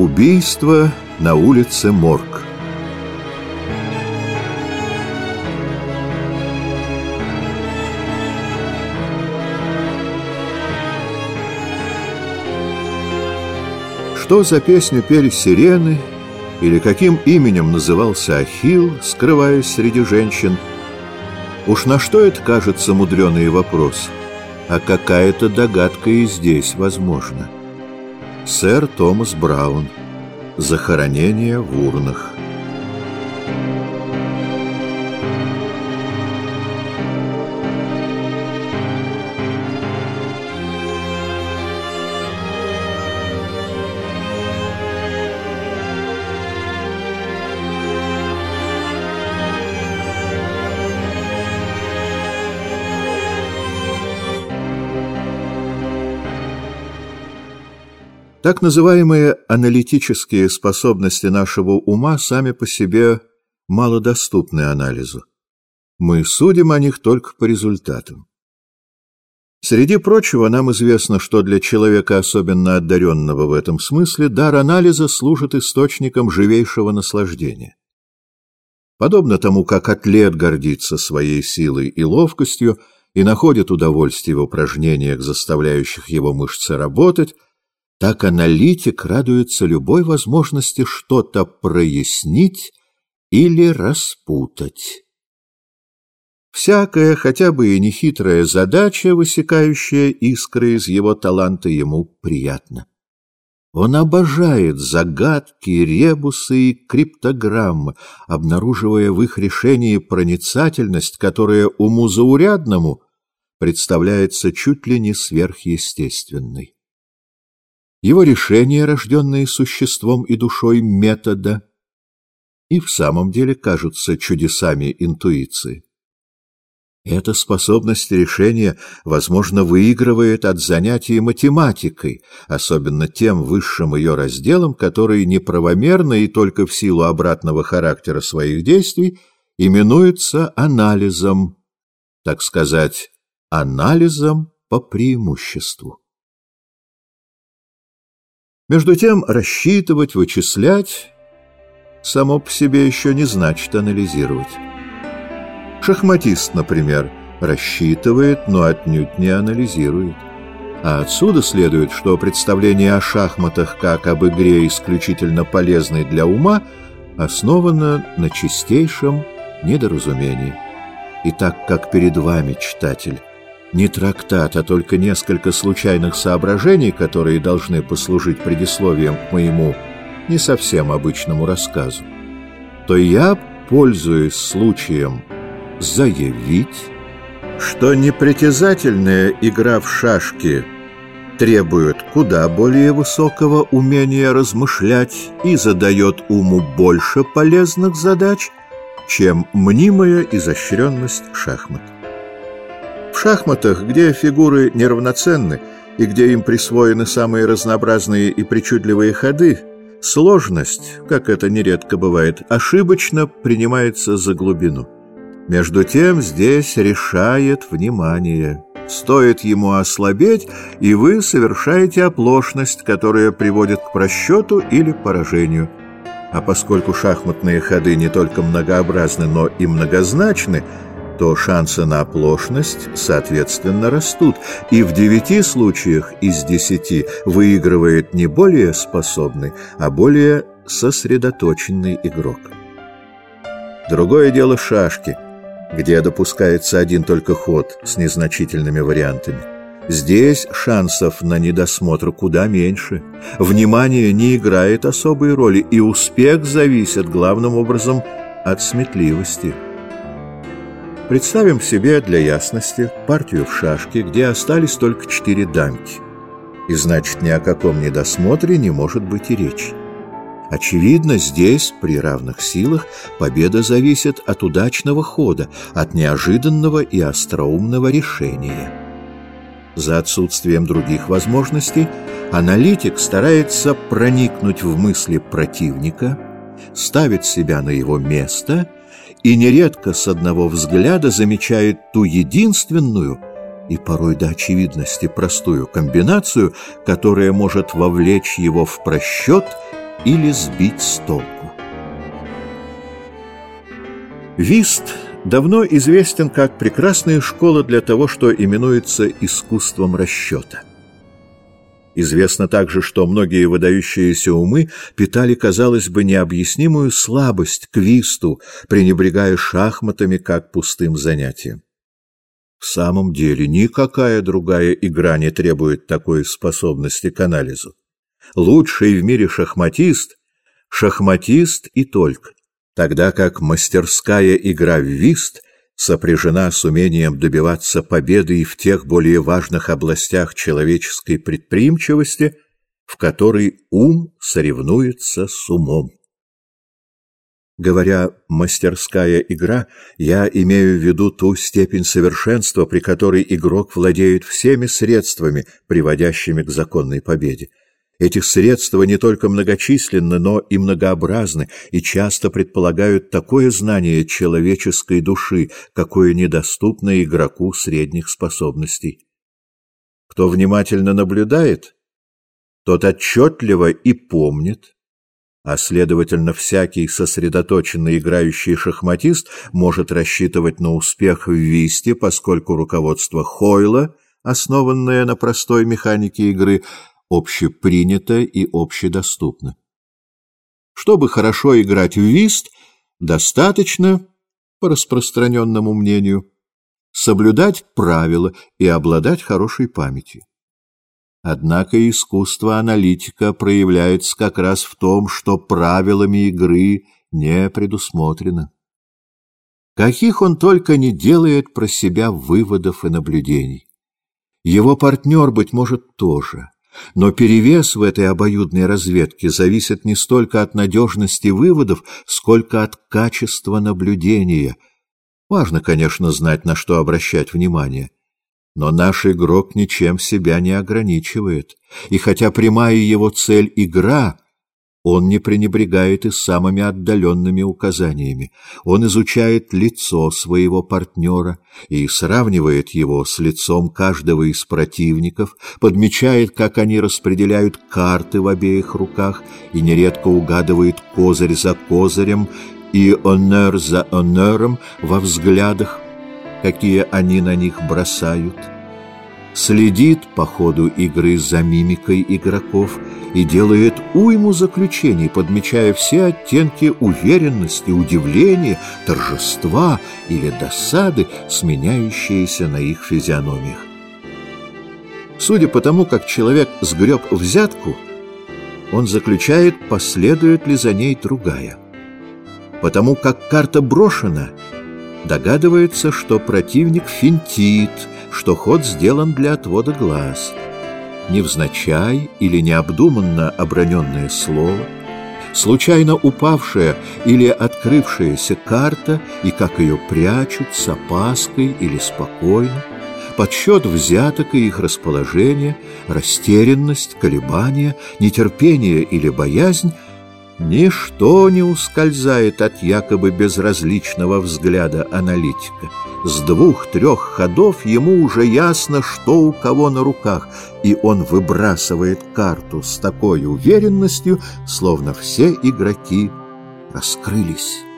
Убийство на улице Морг. Что за песню пели сирены, или каким именем назывался Ахилл, скрываясь среди женщин, уж на что это кажется мудреный вопрос, а какая-то догадка и здесь возможна. Сэр Томас Браун. Захоронение в урнах. Так называемые аналитические способности нашего ума сами по себе малодоступны анализу. Мы судим о них только по результатам. Среди прочего, нам известно, что для человека, особенно одаренного в этом смысле, дар анализа служит источником живейшего наслаждения. Подобно тому, как атлет гордится своей силой и ловкостью и находит удовольствие в упражнениях, заставляющих его мышцы работать, так аналитик радуется любой возможности что-то прояснить или распутать. Всякая, хотя бы и нехитрая задача, высекающая искры из его таланта, ему приятна. Он обожает загадки, ребусы и криптограммы, обнаруживая в их решении проницательность, которая уму заурядному представляется чуть ли не сверхъестественной его решения, рожденные существом и душой метода, и в самом деле кажутся чудесами интуиции. Эта способность решения, возможно, выигрывает от занятий математикой, особенно тем высшим ее разделом, который неправомерно и только в силу обратного характера своих действий именуется анализом, так сказать, анализом по преимуществу. Между тем, рассчитывать, вычислять само по себе еще не значит анализировать. Шахматист, например, рассчитывает, но отнюдь не анализирует. А отсюда следует, что представление о шахматах как об игре исключительно полезной для ума основано на чистейшем недоразумении. И так как перед вами, читатель, не трактат, а только несколько случайных соображений, которые должны послужить предисловием к моему не совсем обычному рассказу, то я, пользуясь случаем, заявить, что непритязательная игра в шашки требует куда более высокого умения размышлять и задает уму больше полезных задач, чем мнимая изощренность шахмат. В шахматах, где фигуры неравноценны и где им присвоены самые разнообразные и причудливые ходы, сложность, как это нередко бывает, ошибочно принимается за глубину. Между тем здесь решает внимание. Стоит ему ослабеть, и вы совершаете оплошность, которая приводит к просчету или поражению. А поскольку шахматные ходы не только многообразны, но и многозначны, то шансы на оплошность, соответственно, растут, и в девяти случаях из десяти выигрывает не более способный, а более сосредоточенный игрок. Другое дело шашки, где допускается один только ход с незначительными вариантами. Здесь шансов на недосмотр куда меньше. Внимание не играет особой роли, и успех зависит главным образом от сметливости. Представим себе для ясности партию в шашке, где остались только четыре дамки. И значит, ни о каком недосмотре не может быть и речи. Очевидно, здесь, при равных силах, победа зависит от удачного хода, от неожиданного и остроумного решения. За отсутствием других возможностей аналитик старается проникнуть в мысли противника, ставит себя на его место – и нередко с одного взгляда замечает ту единственную и порой до очевидности простую комбинацию, которая может вовлечь его в просчет или сбить с толку. Вист давно известен как прекрасная школа для того, что именуется искусством расчета. Известно также, что многие выдающиеся умы питали, казалось бы, необъяснимую слабость к висту, пренебрегая шахматами как пустым занятием. В самом деле, никакая другая игра не требует такой способности к анализу. Лучший в мире шахматист — шахматист и только, тогда как мастерская игра в вист — сопряжена с умением добиваться победы и в тех более важных областях человеческой предприимчивости, в которой ум соревнуется с умом. Говоря «мастерская игра», я имею в виду ту степень совершенства, при которой игрок владеет всеми средствами, приводящими к законной победе. Эти средства не только многочисленны, но и многообразны, и часто предполагают такое знание человеческой души, какое недоступно игроку средних способностей. Кто внимательно наблюдает, тот отчетливо и помнит, а, следовательно, всякий сосредоточенный играющий шахматист может рассчитывать на успех в висте, поскольку руководство Хойла, основанное на простой механике игры, общепринято и общедоступно. Чтобы хорошо играть в вист, достаточно, по распространенному мнению, соблюдать правила и обладать хорошей памятью. Однако искусство аналитика проявляется как раз в том, что правилами игры не предусмотрено. Каких он только не делает про себя выводов и наблюдений. Его партнер, быть может, тоже – но перевес в этой обоюдной разведке зависит не столько от надежности выводов, сколько от качества наблюдения. Важно, конечно, знать, на что обращать внимание. Но наш игрок ничем себя не ограничивает, и хотя прямая его цель — игра — он не пренебрегает и самыми отдаленными указаниями. Он изучает лицо своего партнера и сравнивает его с лицом каждого из противников, подмечает, как они распределяют карты в обеих руках и нередко угадывает козырь за козырем и онер за онером во взглядах, какие они на них бросают следит по ходу игры за мимикой игроков и делает уйму заключений, подмечая все оттенки уверенности, удивления, торжества или досады, сменяющиеся на их физиономиях. Судя по тому, как человек сгреб взятку, он заключает, последует ли за ней другая. Потому как карта брошена, догадывается, что противник финтит – что ход сделан для отвода глаз. Невзначай или необдуманно оброненное слово, случайно упавшая или открывшаяся карта и как ее прячут с опаской или спокойно, подсчет взяток и их расположение, растерянность, колебания, нетерпение или боязнь — Ничто не ускользает от якобы безразличного взгляда аналитика. С двух-трех ходов ему уже ясно, что у кого на руках, и он выбрасывает карту с такой уверенностью, словно все игроки раскрылись.